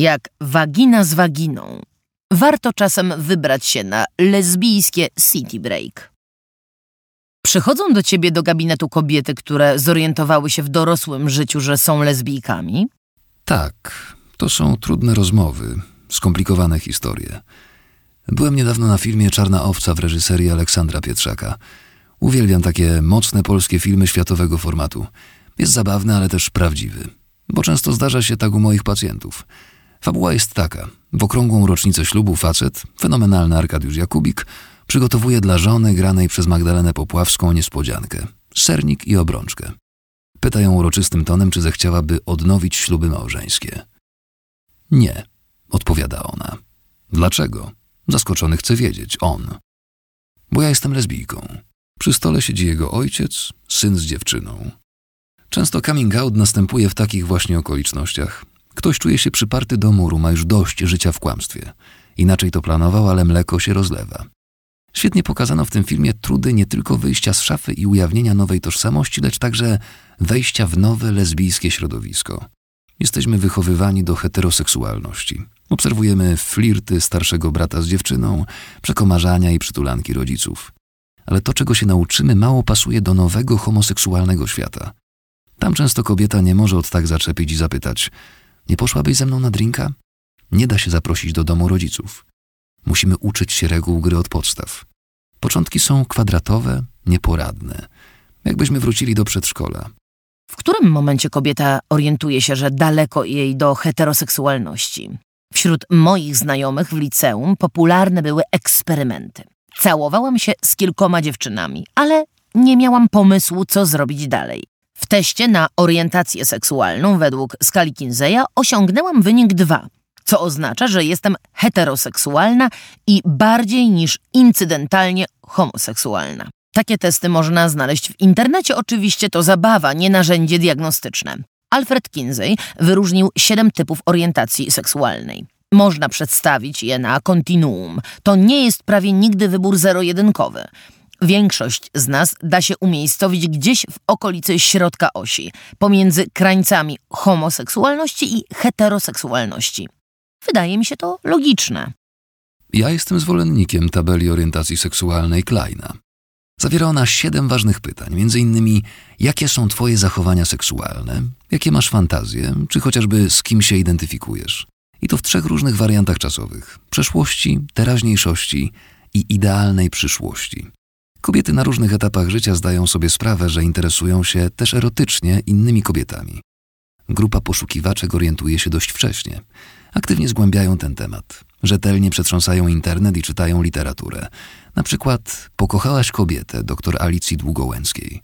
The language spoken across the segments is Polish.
Jak wagina z waginą. Warto czasem wybrać się na lesbijskie city break. Przychodzą do ciebie do gabinetu kobiety, które zorientowały się w dorosłym życiu, że są lesbijkami? Tak, to są trudne rozmowy, skomplikowane historie. Byłem niedawno na filmie Czarna Owca w reżyserii Aleksandra Pietrzaka. Uwielbiam takie mocne polskie filmy światowego formatu. Jest zabawny, ale też prawdziwy. Bo często zdarza się tak u moich pacjentów. Fabuła jest taka. W okrągłą rocznicę ślubu facet, fenomenalny Arkadiusz Jakubik, przygotowuje dla żony granej przez Magdalenę Popławską niespodziankę. Sernik i obrączkę. Pyta ją uroczystym tonem, czy zechciałaby odnowić śluby małżeńskie. Nie, odpowiada ona. Dlaczego? Zaskoczony chce wiedzieć, on. Bo ja jestem lesbijką. Przy stole siedzi jego ojciec, syn z dziewczyną. Często coming out następuje w takich właśnie okolicznościach. Ktoś czuje się przyparty do muru, ma już dość życia w kłamstwie. Inaczej to planował, ale mleko się rozlewa. Świetnie pokazano w tym filmie trudy nie tylko wyjścia z szafy i ujawnienia nowej tożsamości, lecz także wejścia w nowe lesbijskie środowisko. Jesteśmy wychowywani do heteroseksualności. Obserwujemy flirty starszego brata z dziewczyną, przekomarzania i przytulanki rodziców. Ale to, czego się nauczymy, mało pasuje do nowego homoseksualnego świata. Tam często kobieta nie może od tak zaczepić i zapytać: Nie poszłabyś ze mną na drinka? Nie da się zaprosić do domu rodziców. Musimy uczyć się reguł gry od podstaw. Początki są kwadratowe, nieporadne. Jakbyśmy wrócili do przedszkola. W którym momencie kobieta orientuje się, że daleko jej do heteroseksualności? Wśród moich znajomych w liceum popularne były eksperymenty. Całowałam się z kilkoma dziewczynami, ale nie miałam pomysłu, co zrobić dalej. W teście na orientację seksualną według skali Kinseya osiągnęłam wynik 2, co oznacza, że jestem heteroseksualna i bardziej niż incydentalnie homoseksualna. Takie testy można znaleźć w internecie, oczywiście to zabawa, nie narzędzie diagnostyczne. Alfred Kinsey wyróżnił siedem typów orientacji seksualnej. Można przedstawić je na kontinuum. To nie jest prawie nigdy wybór zero-jedynkowy. Większość z nas da się umiejscowić gdzieś w okolicy środka osi, pomiędzy krańcami homoseksualności i heteroseksualności. Wydaje mi się to logiczne. Ja jestem zwolennikiem tabeli orientacji seksualnej Kleina. Zawiera ona siedem ważnych pytań, innymi jakie są twoje zachowania seksualne, jakie masz fantazje, czy chociażby z kim się identyfikujesz. I to w trzech różnych wariantach czasowych: przeszłości, teraźniejszości i idealnej przyszłości. Kobiety na różnych etapach życia zdają sobie sprawę, że interesują się też erotycznie innymi kobietami. Grupa poszukiwaczek orientuje się dość wcześnie. Aktywnie zgłębiają ten temat. Rzetelnie przetrząsają internet i czytają literaturę. Na przykład Pokochałaś kobietę dr Alicji Długołęckiej.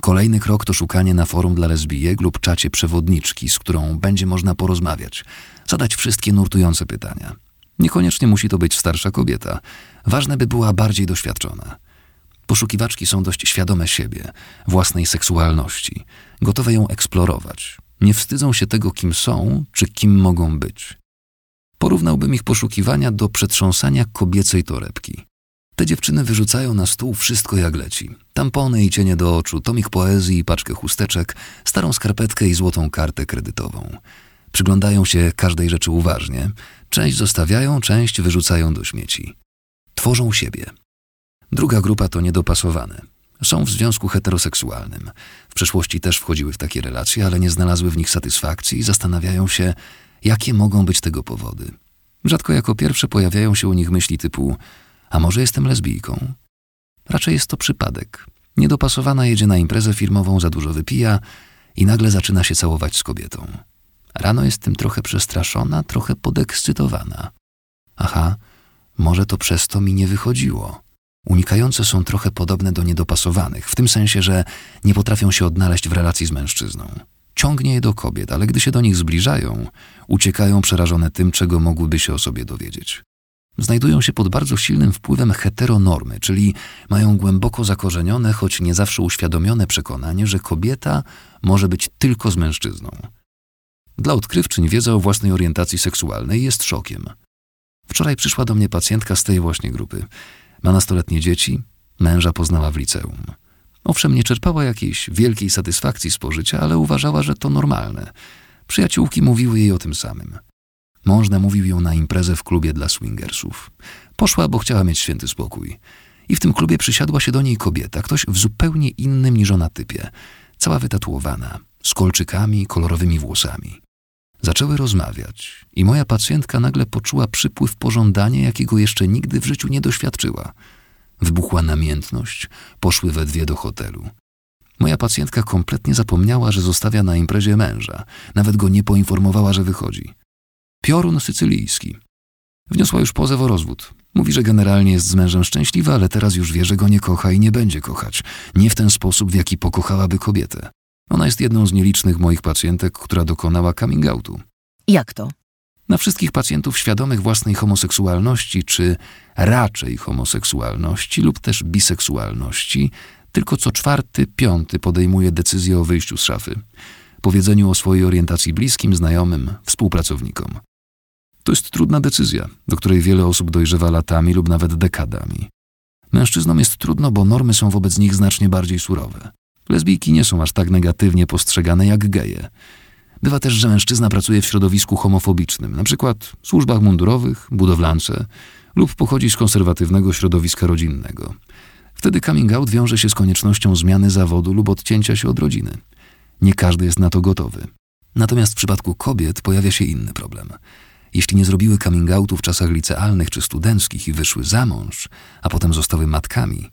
Kolejny krok to szukanie na forum dla lesbijek lub czacie przewodniczki, z którą będzie można porozmawiać, zadać wszystkie nurtujące pytania. Niekoniecznie musi to być starsza kobieta. Ważne by była bardziej doświadczona. Poszukiwaczki są dość świadome siebie, własnej seksualności, gotowe ją eksplorować. Nie wstydzą się tego, kim są czy kim mogą być. Porównałbym ich poszukiwania do przetrząsania kobiecej torebki. Te dziewczyny wyrzucają na stół wszystko jak leci. Tampony i cienie do oczu, tomik poezji paczkę chusteczek, starą skarpetkę i złotą kartę kredytową. Przyglądają się każdej rzeczy uważnie. Część zostawiają, część wyrzucają do śmieci. Tworzą siebie. Druga grupa to niedopasowane. Są w związku heteroseksualnym. W przeszłości też wchodziły w takie relacje, ale nie znalazły w nich satysfakcji i zastanawiają się, jakie mogą być tego powody. Rzadko jako pierwsze pojawiają się u nich myśli typu a może jestem lesbijką? Raczej jest to przypadek. Niedopasowana jedzie na imprezę firmową, za dużo wypija i nagle zaczyna się całować z kobietą. Rano jest tym trochę przestraszona, trochę podekscytowana. Aha, może to przez to mi nie wychodziło. Unikające są trochę podobne do niedopasowanych, w tym sensie, że nie potrafią się odnaleźć w relacji z mężczyzną. Ciągnie je do kobiet, ale gdy się do nich zbliżają, uciekają przerażone tym, czego mogłyby się o sobie dowiedzieć. Znajdują się pod bardzo silnym wpływem heteronormy, czyli mają głęboko zakorzenione, choć nie zawsze uświadomione przekonanie, że kobieta może być tylko z mężczyzną. Dla odkrywczyń wiedza o własnej orientacji seksualnej jest szokiem. Wczoraj przyszła do mnie pacjentka z tej właśnie grupy. Ma nastoletnie dzieci, męża poznała w liceum. Owszem, nie czerpała jakiejś wielkiej satysfakcji z pożycia, ale uważała, że to normalne. Przyjaciółki mówiły jej o tym samym. Mąż namówił ją na imprezę w klubie dla swingersów. Poszła, bo chciała mieć święty spokój. I w tym klubie przysiadła się do niej kobieta, ktoś w zupełnie innym niż ona typie, cała wytatuowana, z kolczykami kolorowymi włosami. Zaczęły rozmawiać i moja pacjentka nagle poczuła przypływ pożądania, jakiego jeszcze nigdy w życiu nie doświadczyła. Wybuchła namiętność, poszły we dwie do hotelu. Moja pacjentka kompletnie zapomniała, że zostawia na imprezie męża, nawet go nie poinformowała, że wychodzi. Piorun sycylijski. Wniosła już pozew o rozwód. Mówi, że generalnie jest z mężem szczęśliwa, ale teraz już wie, że go nie kocha i nie będzie kochać. Nie w ten sposób, w jaki pokochałaby kobietę. Ona jest jedną z nielicznych moich pacjentek, która dokonała coming outu. Jak to? Na wszystkich pacjentów świadomych własnej homoseksualności, czy raczej homoseksualności lub też biseksualności, tylko co czwarty, piąty podejmuje decyzję o wyjściu z szafy. Powiedzeniu o swojej orientacji bliskim, znajomym, współpracownikom. To jest trudna decyzja, do której wiele osób dojrzewa latami lub nawet dekadami. Mężczyznom jest trudno, bo normy są wobec nich znacznie bardziej surowe. Lesbijki nie są aż tak negatywnie postrzegane jak geje. Bywa też, że mężczyzna pracuje w środowisku homofobicznym, przykład w służbach mundurowych, budowlance lub pochodzi z konserwatywnego środowiska rodzinnego. Wtedy coming out wiąże się z koniecznością zmiany zawodu lub odcięcia się od rodziny. Nie każdy jest na to gotowy. Natomiast w przypadku kobiet pojawia się inny problem. Jeśli nie zrobiły coming outu w czasach licealnych czy studenckich i wyszły za mąż, a potem zostały matkami,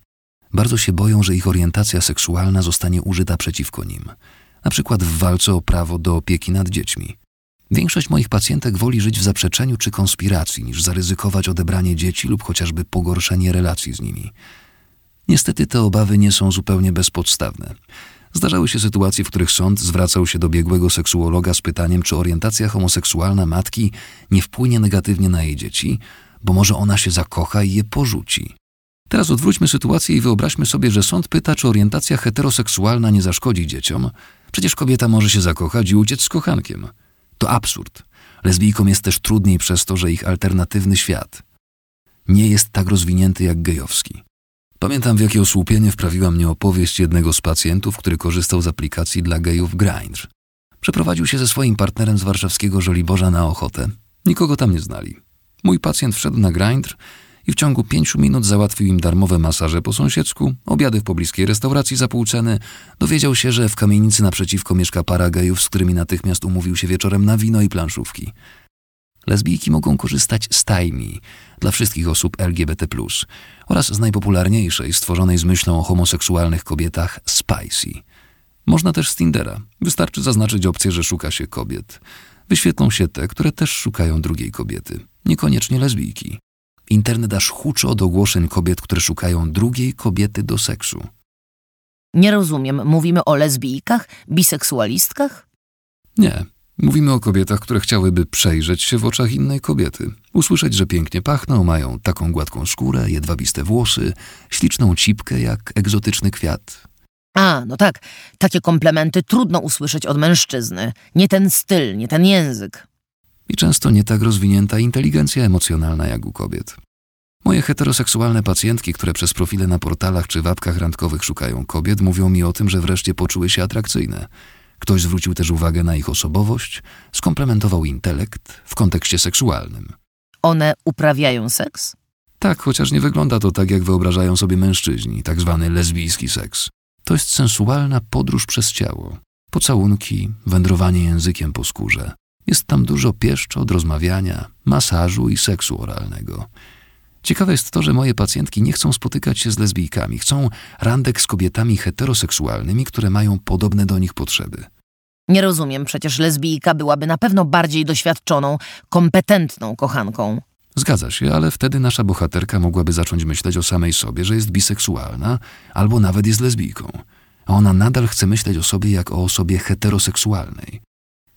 bardzo się boją, że ich orientacja seksualna zostanie użyta przeciwko nim, na przykład w walce o prawo do opieki nad dziećmi. Większość moich pacjentek woli żyć w zaprzeczeniu czy konspiracji, niż zaryzykować odebranie dzieci lub chociażby pogorszenie relacji z nimi. Niestety te obawy nie są zupełnie bezpodstawne. Zdarzały się sytuacje, w których sąd zwracał się do biegłego seksuologa z pytaniem, czy orientacja homoseksualna matki nie wpłynie negatywnie na jej dzieci, bo może ona się zakocha i je porzuci. Teraz odwróćmy sytuację i wyobraźmy sobie, że sąd pyta, czy orientacja heteroseksualna nie zaszkodzi dzieciom. Przecież kobieta może się zakochać i uciec z kochankiem. To absurd. Lesbijkom jest też trudniej przez to, że ich alternatywny świat nie jest tak rozwinięty jak gejowski. Pamiętam, w jakie osłupienie wprawiła mnie opowieść jednego z pacjentów, który korzystał z aplikacji dla gejów Grindr. Przeprowadził się ze swoim partnerem z warszawskiego Żoliborza na ochotę. Nikogo tam nie znali. Mój pacjent wszedł na Grindr i w ciągu pięciu minut załatwił im darmowe masaże po sąsiedzku, obiady w pobliskiej restauracji za pół ceny. Dowiedział się, że w kamienicy naprzeciwko mieszka para gejów, z którymi natychmiast umówił się wieczorem na wino i planszówki. Lesbijki mogą korzystać z Tajmi dla wszystkich osób LGBT+, oraz z najpopularniejszej, stworzonej z myślą o homoseksualnych kobietach, Spicy. Można też z Tindera. Wystarczy zaznaczyć opcję, że szuka się kobiet. Wyświetlą się te, które też szukają drugiej kobiety, niekoniecznie lesbijki. Internet aż huczy od ogłoszeń kobiet, które szukają drugiej kobiety do seksu. Nie rozumiem. Mówimy o lesbijkach, biseksualistkach? Nie. Mówimy o kobietach, które chciałyby przejrzeć się w oczach innej kobiety, usłyszeć, że pięknie pachną, mają taką gładką skórę, jedwabiste włosy, śliczną cipkę jak egzotyczny kwiat. A, no tak. Takie komplementy trudno usłyszeć od mężczyzny. Nie ten styl, nie ten język. I często nie tak rozwinięta inteligencja emocjonalna jak u kobiet. Moje heteroseksualne pacjentki, które przez profile na portalach czy wapkach randkowych szukają kobiet, mówią mi o tym, że wreszcie poczuły się atrakcyjne. Ktoś zwrócił też uwagę na ich osobowość, skomplementował intelekt w kontekście seksualnym. One uprawiają seks? Tak, chociaż nie wygląda to tak, jak wyobrażają sobie mężczyźni, tak zwany lesbijski seks. To jest sensualna podróż przez ciało. Pocałunki, wędrowanie językiem po skórze. Jest tam dużo pieszczot, rozmawiania, masażu i seksu oralnego. Ciekawe jest to, że moje pacjentki nie chcą spotykać się z lesbijkami, chcą randek z kobietami heteroseksualnymi, które mają podobne do nich potrzeby. Nie rozumiem, przecież lesbijka byłaby na pewno bardziej doświadczoną, kompetentną kochanką. Zgadza się, ale wtedy nasza bohaterka mogłaby zacząć myśleć o samej sobie, że jest biseksualna albo nawet jest lesbijką. A ona nadal chce myśleć o sobie jak o osobie heteroseksualnej.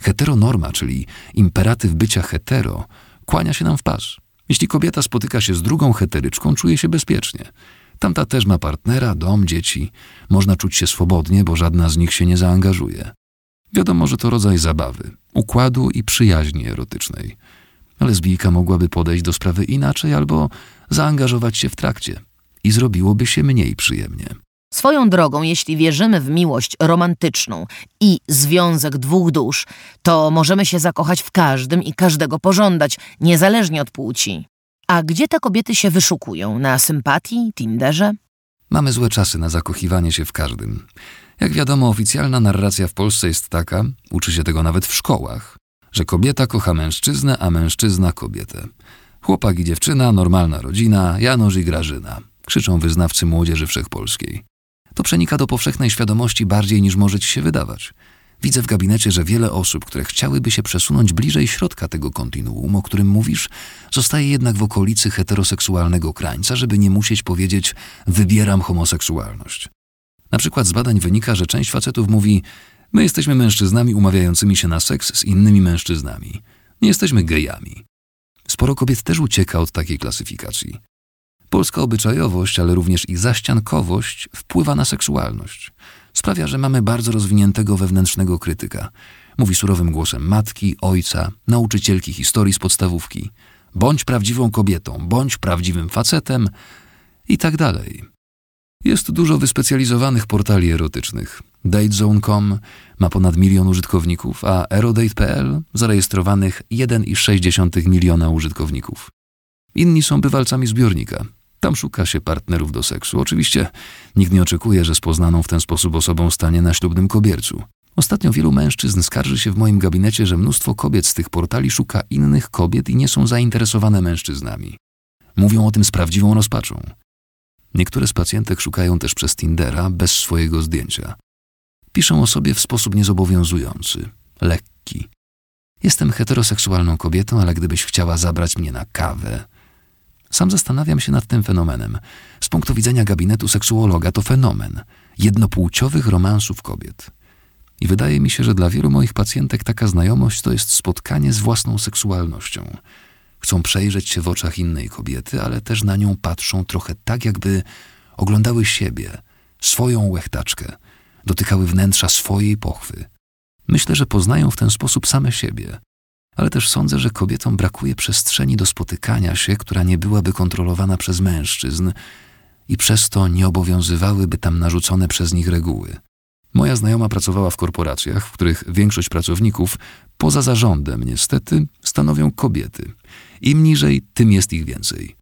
Heteronorma, czyli imperatyw bycia hetero, kłania się nam w pas. Jeśli kobieta spotyka się z drugą heteryczką, czuje się bezpiecznie. Tamta też ma partnera, dom, dzieci. Można czuć się swobodnie, bo żadna z nich się nie zaangażuje. Wiadomo, że to rodzaj zabawy, układu i przyjaźni erotycznej. Lesbijka mogłaby podejść do sprawy inaczej albo zaangażować się w trakcie i zrobiłoby się mniej przyjemnie. Swoją drogą, jeśli wierzymy w miłość romantyczną i związek dwóch dusz, to możemy się zakochać w każdym i każdego pożądać, niezależnie od płci. A gdzie te kobiety się wyszukują? Na sympatii, Tinderze? Mamy złe czasy na zakochiwanie się w każdym. Jak wiadomo, oficjalna narracja w Polsce jest taka, uczy się tego nawet w szkołach, że kobieta kocha mężczyznę, a mężczyzna kobietę. Chłopak i dziewczyna, normalna rodzina, Janusz i Grażyna. Krzyczą wyznawcy młodzieży wszechpolskiej. To przenika do powszechnej świadomości bardziej niż może ci się wydawać. Widzę w gabinecie, że wiele osób, które chciałyby się przesunąć bliżej środka tego kontinuum, o którym mówisz, zostaje jednak w okolicy heteroseksualnego krańca, żeby nie musieć powiedzieć wybieram homoseksualność. Na przykład z badań wynika, że część facetów mówi my jesteśmy mężczyznami umawiającymi się na seks z innymi mężczyznami. Nie jesteśmy gejami. Sporo kobiet też ucieka od takiej klasyfikacji. Polska obyczajowość, ale również i zaściankowość wpływa na seksualność. Sprawia, że mamy bardzo rozwiniętego wewnętrznego krytyka. Mówi surowym głosem matki, ojca, nauczycielki historii z podstawówki. Bądź prawdziwą kobietą, bądź prawdziwym facetem i tak dalej. Jest dużo wyspecjalizowanych portali erotycznych. DateZone.com ma ponad milion użytkowników, a Erodate.pl zarejestrowanych 1,6 miliona użytkowników. Inni są bywalcami zbiornika. Tam szuka się partnerów do seksu. Oczywiście nikt nie oczekuje, że z poznaną w ten sposób osobą stanie na ślubnym kobiercu. Ostatnio wielu mężczyzn skarży się w moim gabinecie, że mnóstwo kobiet z tych portali szuka innych kobiet i nie są zainteresowane mężczyznami. Mówią o tym z prawdziwą rozpaczą. Niektóre z pacjentek szukają też przez Tindera bez swojego zdjęcia. Piszą o sobie w sposób niezobowiązujący, lekki. Jestem heteroseksualną kobietą, ale gdybyś chciała zabrać mnie na kawę. Sam zastanawiam się nad tym fenomenem. Z punktu widzenia gabinetu seksuologa to fenomen jednopłciowych romansów kobiet. I wydaje mi się, że dla wielu moich pacjentek taka znajomość to jest spotkanie z własną seksualnością. Chcą przejrzeć się w oczach innej kobiety, ale też na nią patrzą trochę tak, jakby oglądały siebie, swoją łechtaczkę, dotykały wnętrza swojej pochwy. Myślę, że poznają w ten sposób same siebie, ale też sądzę, że kobietom brakuje przestrzeni do spotykania się, która nie byłaby kontrolowana przez mężczyzn i przez to nie obowiązywałyby tam narzucone przez nich reguły. Moja znajoma pracowała w korporacjach, w których większość pracowników, poza zarządem niestety, stanowią kobiety. Im niżej, tym jest ich więcej.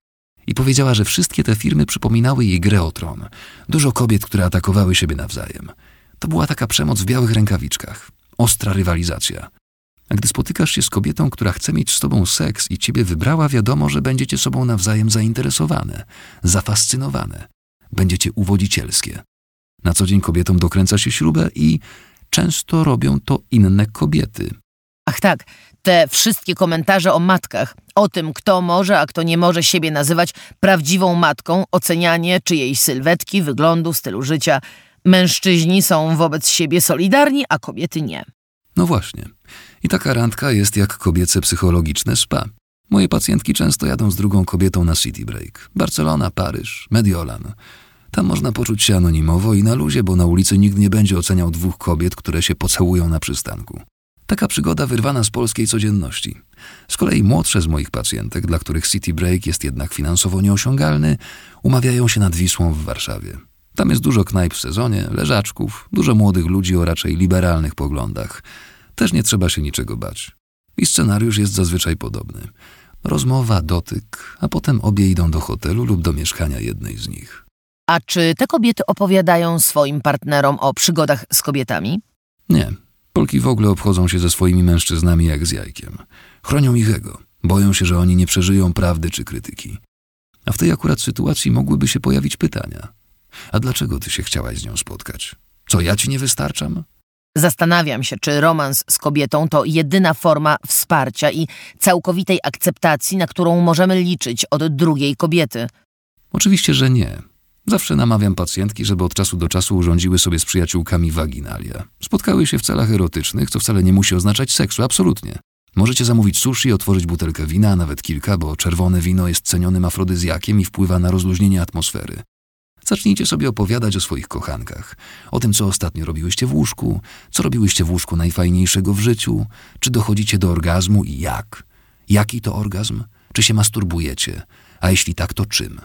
I powiedziała, że wszystkie te firmy przypominały jej grę o tron. Dużo kobiet, które atakowały siebie nawzajem. To była taka przemoc w białych rękawiczkach. Ostra rywalizacja. A gdy spotykasz się z kobietą, która chce mieć z tobą seks i ciebie wybrała, wiadomo, że będziecie sobą nawzajem zainteresowane, zafascynowane. Będziecie uwodzicielskie. Na co dzień kobietom dokręca się śrubę i często robią to inne kobiety. Ach tak, te wszystkie komentarze o matkach, o tym, kto może, a kto nie może siebie nazywać prawdziwą matką, ocenianie czyjejś sylwetki, wyglądu, stylu życia. Mężczyźni są wobec siebie solidarni, a kobiety nie. No właśnie. I taka randka jest jak kobiece psychologiczne spa. Moje pacjentki często jadą z drugą kobietą na city break. Barcelona, Paryż, Mediolan. Tam można poczuć się anonimowo i na luzie, bo na ulicy nikt nie będzie oceniał dwóch kobiet, które się pocałują na przystanku. Taka przygoda wyrwana z polskiej codzienności. Z kolei młodsze z moich pacjentek, dla których city break jest jednak finansowo nieosiągalny, umawiają się nad Wisłą w Warszawie. Tam jest dużo knajp w sezonie, leżaczków, dużo młodych ludzi o raczej liberalnych poglądach. Też nie trzeba się niczego bać. I scenariusz jest zazwyczaj podobny. Rozmowa, dotyk, a potem obie idą do hotelu lub do mieszkania jednej z nich. A czy te kobiety opowiadają swoim partnerom o przygodach z kobietami? Nie. Polki w ogóle obchodzą się ze swoimi mężczyznami jak z jajkiem. Chronią ich ego. Boją się, że oni nie przeżyją prawdy czy krytyki. A w tej akurat sytuacji mogłyby się pojawić pytania. A dlaczego ty się chciałaś z nią spotkać? Co, ja ci nie wystarczam? Zastanawiam się, czy romans z kobietą to jedyna forma wsparcia i całkowitej akceptacji, na którą możemy liczyć od drugiej kobiety. Oczywiście, że nie. Zawsze namawiam pacjentki, żeby od czasu do czasu urządziły sobie z przyjaciółkami waginalia. Spotkały się w celach erotycznych, co wcale nie musi oznaczać seksu, absolutnie. Możecie zamówić sushi, otworzyć butelkę wina, a nawet kilka, bo czerwone wino jest cenionym afrodyzjakiem i wpływa na rozluźnienie atmosfery. Zacznijcie sobie opowiadać o swoich kochankach, o tym, co ostatnio robiłyście w łóżku, co robiłyście w łóżku najfajniejszego w życiu, czy dochodzicie do orgazmu i jak. Jaki to orgazm? Czy się masturbujecie? A jeśli tak, to czym?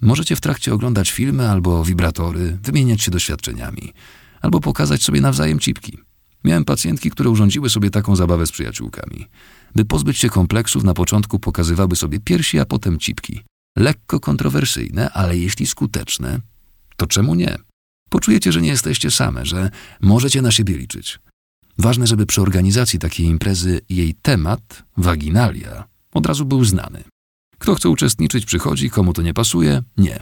Możecie w trakcie oglądać filmy albo wibratory, wymieniać się doświadczeniami, albo pokazać sobie nawzajem cipki. Miałem pacjentki, które urządziły sobie taką zabawę z przyjaciółkami. By pozbyć się kompleksów, na początku pokazywały sobie piersi, a potem cipki. Lekko kontrowersyjne, ale jeśli skuteczne, to czemu nie? Poczujecie, że nie jesteście same, że możecie na siebie liczyć. Ważne, żeby przy organizacji takiej imprezy jej temat, waginalia, od razu był znany. Kto chce uczestniczyć, przychodzi, komu to nie pasuje, nie.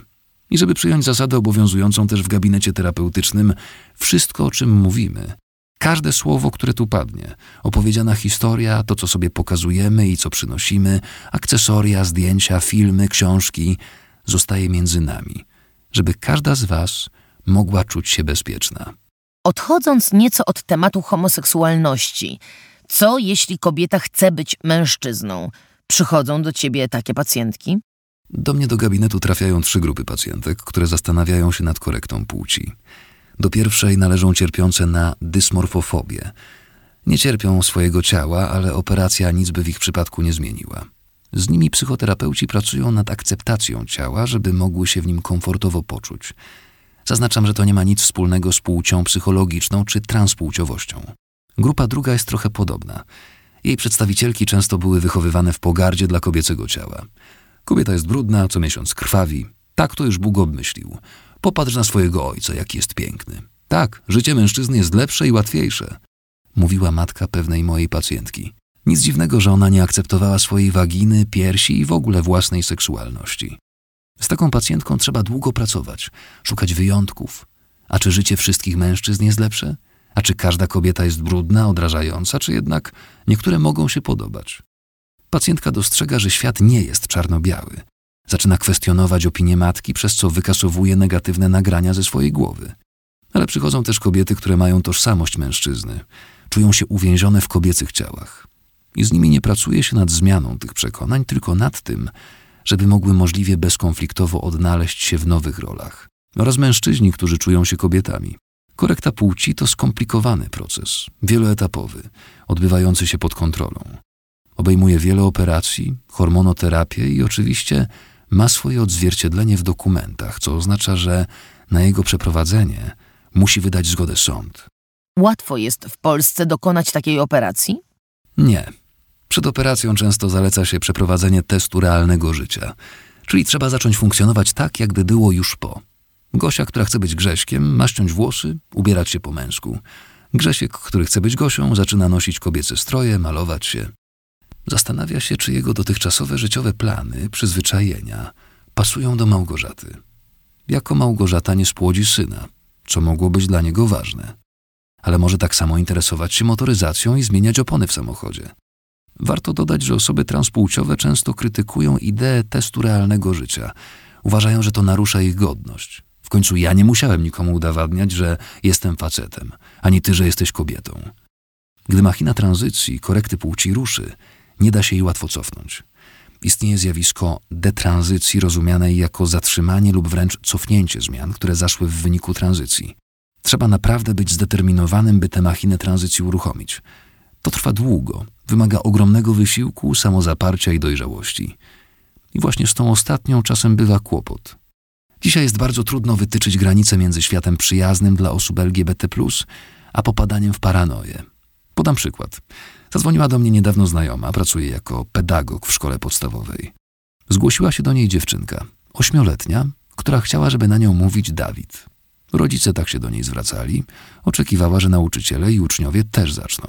I żeby przyjąć zasadę obowiązującą też w gabinecie terapeutycznym, wszystko o czym mówimy, każde słowo, które tu padnie, opowiedziana historia, to co sobie pokazujemy i co przynosimy, akcesoria, zdjęcia, filmy, książki, zostaje między nami, żeby każda z Was mogła czuć się bezpieczna. Odchodząc nieco od tematu homoseksualności, co jeśli kobieta chce być mężczyzną? Przychodzą do ciebie takie pacjentki? Do mnie do gabinetu trafiają trzy grupy pacjentek, które zastanawiają się nad korektą płci. Do pierwszej należą cierpiące na dysmorfofobię. Nie cierpią swojego ciała, ale operacja nic by w ich przypadku nie zmieniła. Z nimi psychoterapeuci pracują nad akceptacją ciała, żeby mogły się w nim komfortowo poczuć. Zaznaczam, że to nie ma nic wspólnego z płcią psychologiczną czy transpłciowością. Grupa druga jest trochę podobna. Jej przedstawicielki często były wychowywane w pogardzie dla kobiecego ciała. Kobieta jest brudna, co miesiąc krwawi. Tak to już Bóg obmyślił. Popatrz na swojego ojca, jaki jest piękny. Tak, życie mężczyzny jest lepsze i łatwiejsze. Mówiła matka pewnej mojej pacjentki. Nic dziwnego, że ona nie akceptowała swojej waginy, piersi i w ogóle własnej seksualności. Z taką pacjentką trzeba długo pracować, szukać wyjątków. A czy życie wszystkich mężczyzn jest lepsze? A czy każda kobieta jest brudna, odrażająca, czy jednak niektóre mogą się podobać? Pacjentka dostrzega, że świat nie jest czarno-biały. Zaczyna kwestionować opinię matki, przez co wykasowuje negatywne nagrania ze swojej głowy. Ale przychodzą też kobiety, które mają tożsamość mężczyzny, czują się uwięzione w kobiecych ciałach. I z nimi nie pracuje się nad zmianą tych przekonań, tylko nad tym, żeby mogły możliwie bezkonfliktowo odnaleźć się w nowych rolach. Oraz mężczyźni, którzy czują się kobietami. Korekta płci to skomplikowany proces, wieloetapowy, odbywający się pod kontrolą. Obejmuje wiele operacji, hormonoterapię i oczywiście ma swoje odzwierciedlenie w dokumentach, co oznacza, że na jego przeprowadzenie musi wydać zgodę sąd. Łatwo jest w Polsce dokonać takiej operacji? Nie. Przed operacją często zaleca się przeprowadzenie testu realnego życia, czyli trzeba zacząć funkcjonować tak, jakby było już po. Gosia, która chce być Grześkiem, ma ściąć włosy, ubierać się po męsku. Grzesiek, który chce być Gosią, zaczyna nosić kobiece stroje, malować się. Zastanawia się, czy jego dotychczasowe życiowe plany, przyzwyczajenia pasują do Małgorzaty. Jako Małgorzata nie spłodzi syna, co mogło być dla niego ważne. Ale może tak samo interesować się motoryzacją i zmieniać opony w samochodzie. Warto dodać, że osoby transpłciowe często krytykują ideę testu realnego życia. Uważają, że to narusza ich godność. W końcu ja nie musiałem nikomu udowadniać, że jestem facetem, ani ty, że jesteś kobietą. Gdy machina tranzycji, korekty płci ruszy, nie da się jej łatwo cofnąć. Istnieje zjawisko detranzycji rozumianej jako zatrzymanie lub wręcz cofnięcie zmian, które zaszły w wyniku tranzycji. Trzeba naprawdę być zdeterminowanym, by tę machinę tranzycji uruchomić. To trwa długo, wymaga ogromnego wysiłku, samozaparcia i dojrzałości. I właśnie z tą ostatnią czasem bywa kłopot. Dzisiaj jest bardzo trudno wytyczyć granice między światem przyjaznym dla osób LGBT, a popadaniem w paranoję. Podam przykład. Zadzwoniła do mnie niedawno znajoma, pracuje jako pedagog w szkole podstawowej. Zgłosiła się do niej dziewczynka, ośmioletnia, która chciała, żeby na nią mówić Dawid. Rodzice tak się do niej zwracali, oczekiwała, że nauczyciele i uczniowie też zaczną.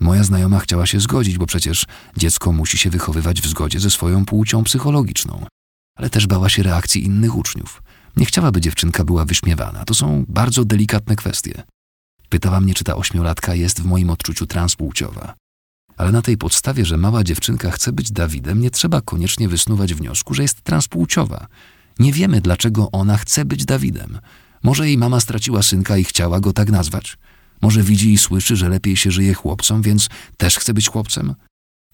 Moja znajoma chciała się zgodzić, bo przecież dziecko musi się wychowywać w zgodzie ze swoją płcią psychologiczną, ale też bała się reakcji innych uczniów. Nie chciała, by dziewczynka była wyśmiewana. To są bardzo delikatne kwestie. Pytała mnie, czy ta ośmiolatka jest w moim odczuciu transpłciowa. Ale na tej podstawie, że mała dziewczynka chce być Dawidem, nie trzeba koniecznie wysnuwać wniosku, że jest transpłciowa. Nie wiemy, dlaczego ona chce być Dawidem. Może jej mama straciła synka i chciała go tak nazwać. Może widzi i słyszy, że lepiej się żyje chłopcom, więc też chce być chłopcem.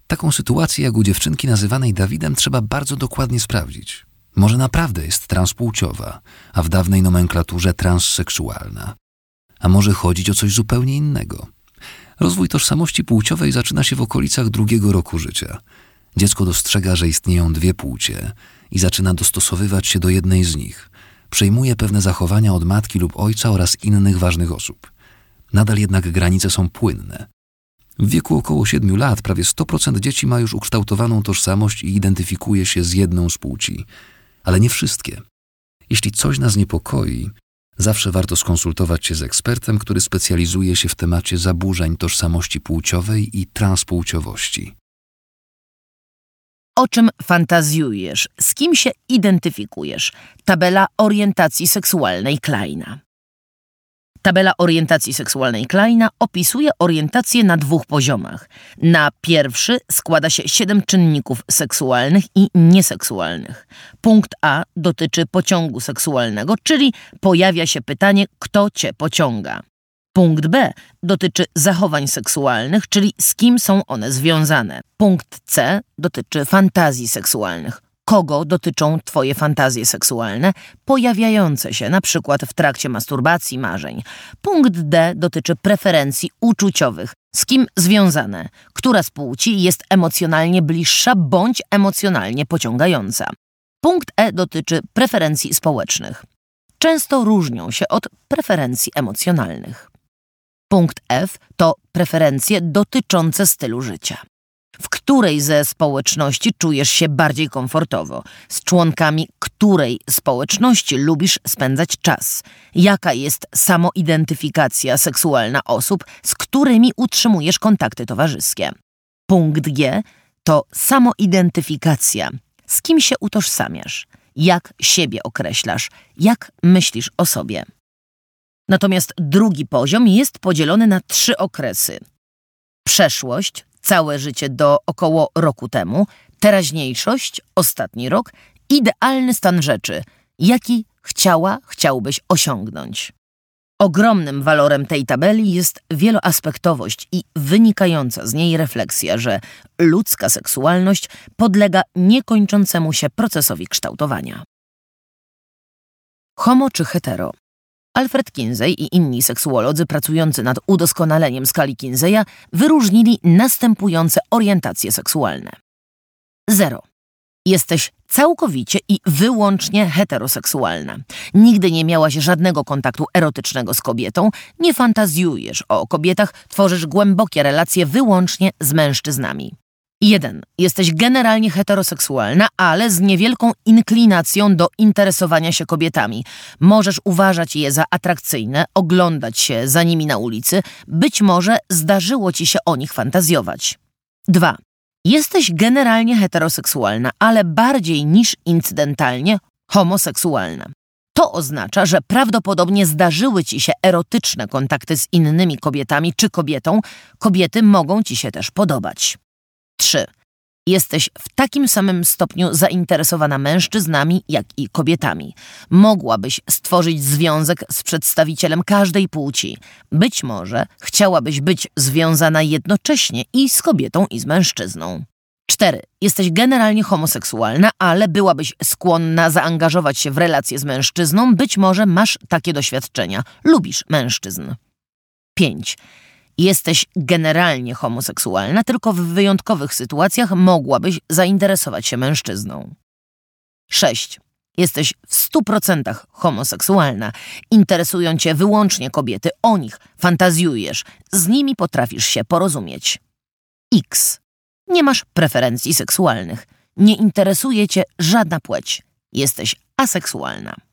Taką sytuację jak u dziewczynki nazywanej Dawidem trzeba bardzo dokładnie sprawdzić. Może naprawdę jest transpłciowa, a w dawnej nomenklaturze transseksualna a może chodzić o coś zupełnie innego. Rozwój tożsamości płciowej zaczyna się w okolicach drugiego roku życia. Dziecko dostrzega, że istnieją dwie płcie i zaczyna dostosowywać się do jednej z nich. Przejmuje pewne zachowania od matki lub ojca oraz innych ważnych osób. Nadal jednak granice są płynne. W wieku około 7 lat prawie 100% dzieci ma już ukształtowaną tożsamość i identyfikuje się z jedną z płci, ale nie wszystkie. Jeśli coś nas niepokoi, zawsze warto skonsultować się z ekspertem, który specjalizuje się w temacie zaburzeń tożsamości płciowej i transpłciowości. O czym fantazjujesz? Z kim się identyfikujesz? Tabela orientacji seksualnej Kleina. Tabela orientacji seksualnej Kleina opisuje orientację na dwóch poziomach. Na pierwszy składa się siedem czynników seksualnych i nieseksualnych. Punkt A dotyczy pociągu seksualnego, czyli pojawia się pytanie, kto cię pociąga. Punkt B dotyczy zachowań seksualnych, czyli z kim są one związane. Punkt C dotyczy fantazji seksualnych. Kogo dotyczą Twoje fantazje seksualne, pojawiające się na przykład w trakcie masturbacji marzeń. Punkt D dotyczy preferencji uczuciowych. Z kim związane? Która z płci jest emocjonalnie bliższa bądź emocjonalnie pociągająca? Punkt E dotyczy preferencji społecznych. Często różnią się od preferencji emocjonalnych. Punkt F to preferencje dotyczące stylu życia. W której ze społeczności czujesz się bardziej komfortowo? Z członkami której społeczności lubisz spędzać czas? Jaka jest samoidentyfikacja seksualna osób, z którymi utrzymujesz kontakty towarzyskie? Punkt G to samoidentyfikacja. Z kim się utożsamiasz? Jak siebie określasz? Jak myślisz o sobie? Natomiast drugi poziom jest podzielony na trzy okresy. Przeszłość, całe życie do około roku temu, teraźniejszość, ostatni rok, idealny stan rzeczy, jaki chciała, chciałbyś osiągnąć. Ogromnym walorem tej tabeli jest wieloaspektowość i wynikająca z niej refleksja, że ludzka seksualność podlega niekończącemu się procesowi kształtowania. Homo czy hetero? Alfred Kinsey i inni seksuolodzy pracujący nad udoskonaleniem skali Kinseya wyróżnili następujące orientacje seksualne. 0. Jesteś całkowicie i wyłącznie heteroseksualna. Nigdy nie miałaś żadnego kontaktu erotycznego z kobietą, nie fantazjujesz o kobietach, tworzysz głębokie relacje wyłącznie z mężczyznami. 1. Jesteś generalnie heteroseksualna, ale z niewielką inklinacją do interesowania się kobietami. Możesz uważać je za atrakcyjne, oglądać się za nimi na ulicy, być może zdarzyło ci się o nich fantazjować. 2. Jesteś generalnie heteroseksualna, ale bardziej niż incydentalnie homoseksualna. To oznacza, że prawdopodobnie zdarzyły ci się erotyczne kontakty z innymi kobietami czy kobietą, kobiety mogą ci się też podobać. 3. Jesteś w takim samym stopniu zainteresowana mężczyznami, jak i kobietami. Mogłabyś stworzyć związek z przedstawicielem każdej płci. Być może chciałabyś być związana jednocześnie i z kobietą, i z mężczyzną. 4. Jesteś generalnie homoseksualna, ale byłabyś skłonna zaangażować się w relacje z mężczyzną. Być może masz takie doświadczenia. Lubisz mężczyzn. 5. Jesteś generalnie homoseksualna, tylko w wyjątkowych sytuacjach mogłabyś zainteresować się mężczyzną. 6. Jesteś w stu procentach homoseksualna. Interesują cię wyłącznie kobiety, o nich fantazjujesz, z nimi potrafisz się porozumieć. X. Nie masz preferencji seksualnych. Nie interesuje cię żadna płeć. Jesteś aseksualna.